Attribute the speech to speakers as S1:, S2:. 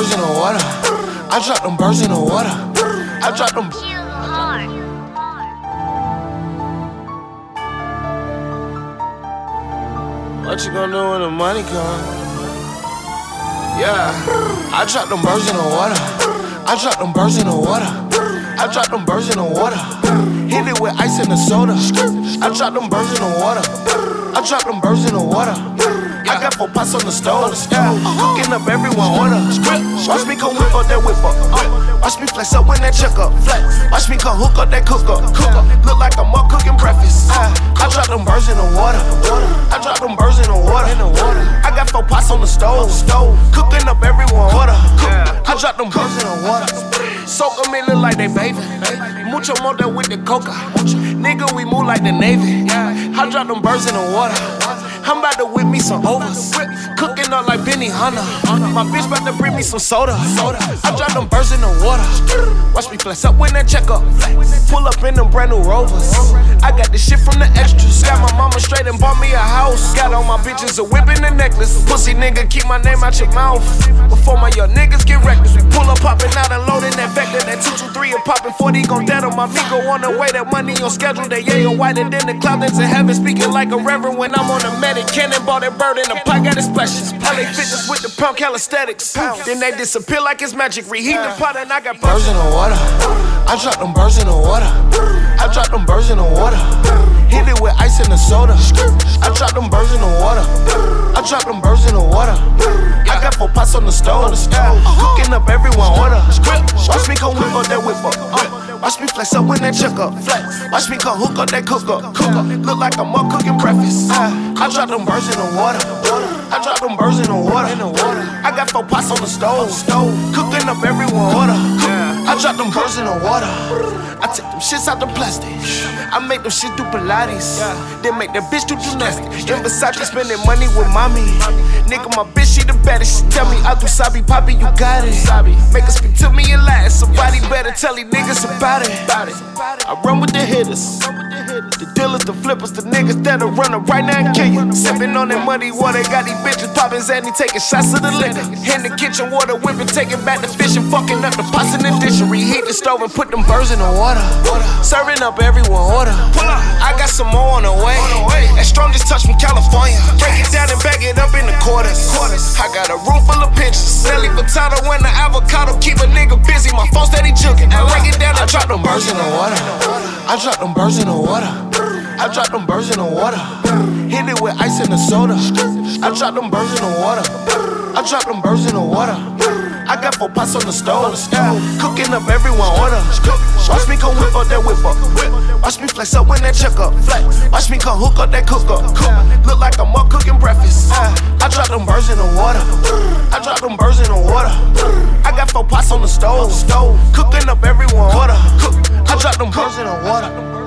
S1: birds in the water. I drop them birds in the water. I drop them. What you gonna do when the money come? Yeah, I drop them birds in the water. I drop them birds in the water. I drop them birds in the water. Hit it with ice and the soda. I drop them birds in the water. I drop them birds in the water. I got four pots on the stove. Cooking up everyone order. Watch me come whip up that whip up. Watch me flex up when that check up. Watch me come hook up that cook up. Cook up. Look like I'm up cooking breakfast. I drop them birds in the water. I drop them birds in the water. I got four pots on the stove. Stove. Cooking up everyone order. I drop them birds in the water. Soak them in, look like they bathing. Mucho more than with the coca. Nigga, we move like the Navy. I drop them birds in the water. I'm about to whip me some overs. Cooking up like Benny Hunter. My bitch about to bring me some soda. I drop them birds in the water. Watch me flex up when that check up. Pull up in them brand new rovers. I got this shit from the extras. Got my mama straight and bought me a house. Got all my bitches a whip and a necklace. Pussy nigga, keep my name out your mouth. Before my young niggas get reckless. We pull up, popping out and loading that vector. That 223 and popping 40 gon' on my Migo on the way. That money on schedule. That yeah, whiter than the clouds into heaven. Speaking like a reverend when I'm on the medic. Cannonball that bird in the pot, got it splashes. LA fitness with the pump calisthenics. Then they disappear like it's magic. Reheat the pot and I got birds in the water. I drop them birds in the water. I drop them birds in the water. Hit it with ice and the soda. I drop them birds in the water. I drop them birds in the water. I got four pots on the stove. Cooking up everyone order. Watch me come whip up that whip up. Watch me flex up when that check up. Flex. Watch me come hook up that cook up. Cook up. Look like I'm up cooking breakfast. Uh, I drop them birds in the water. I drop them birds in the water. In the water. I got four pots on the stove. Cooking up everyone order. I drop them birds in the water. I take them shits out the plastic. I make them shit do Pilates. Then make that bitch do gymnastics. In Versace spending money with mommy. Nigga, my bitch, she the baddest. She tell me, I do Sabi, Poppy, you got it. Make her speak to me in Latin. Somebody better tell these niggas about it. I run with the hitters. The dealers, the flippers, the niggas that'll run up right now and kill you. Sipping on that muddy water, got these bitches popping Zanny, taking shots of the liquor. In the kitchen, water whipping, taking back the fish and fucking up the pots in the dish. Reheat the stove and put them birds in the water. Serving up everyone order. I got some more on the way. Strong just touched from California. Break it down and bag it up in the quarters. I got a room full of pictures. Nelly Furtado and the avocado keep a nigga busy. My phone steady jugging. I break it down and drop them birds in the water. I drop them birds in the water. I drop them birds in the water. Hit it with ice and the soda. I drop them birds in the water. I drop them birds in the water. I got four pots on the stove. Cooking up everyone order. Watch me come whip up that whip up. Flex up when that check up. Flex. Watch me come hook up that cook up. Cook. Look like I'm up cooking breakfast. I drop them birds in the water. I drop them birds in the water. I got four pots on the stove. Stove. Cooking up everyone order. Cook. I drop them birds in the water.